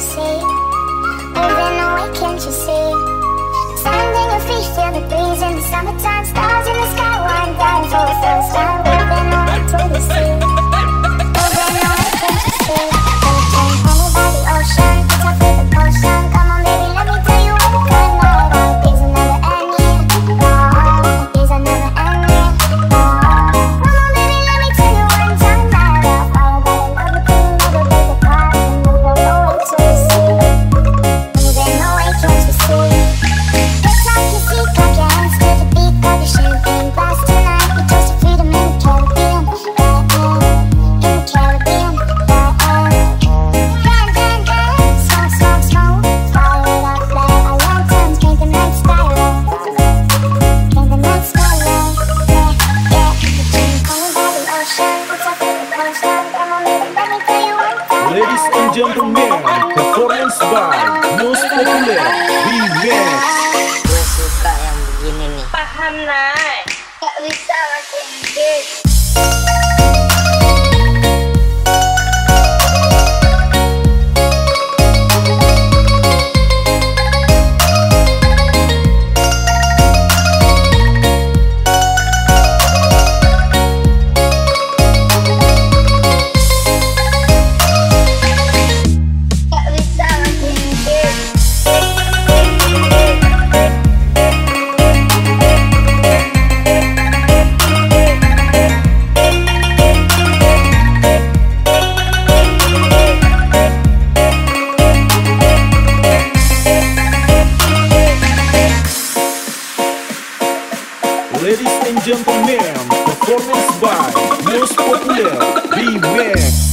sea. Ladies and gentlemen, performance by most popular remix. Gue suka yang begini nih. Paham, Nay. Gak bisa masih Inggris. Ladies and gentlemen, performance by Most Popular, Beware.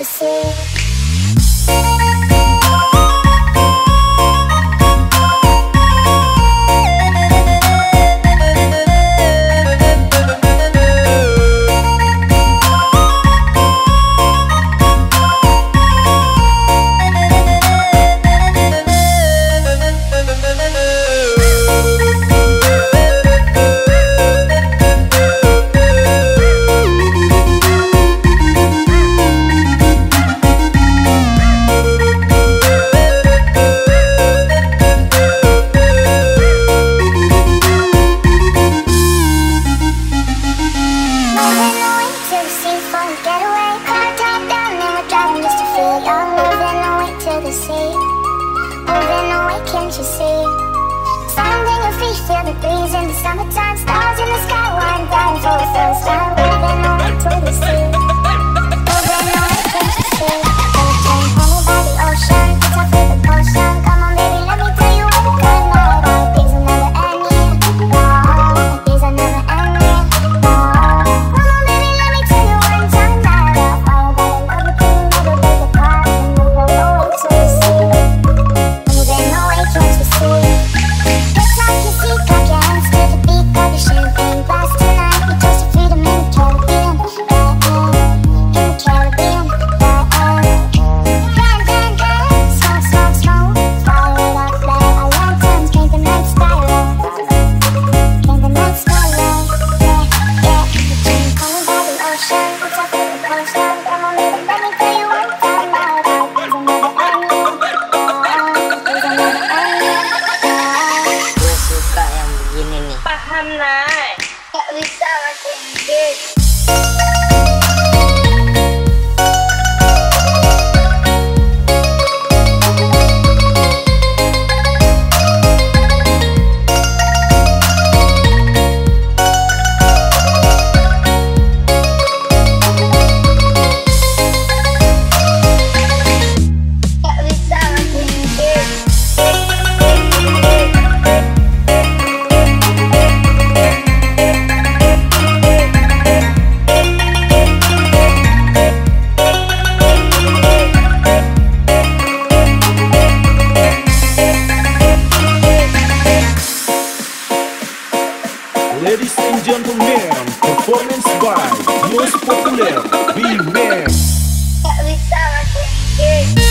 to say to the sea for a getaway. Car top down and we're driving just to feel you're moving away to the sea. Moving away, can't you see? Sounding your feet, feel the breeze in the summertime. Stars in the sky, one Most Popular B-Man. Tak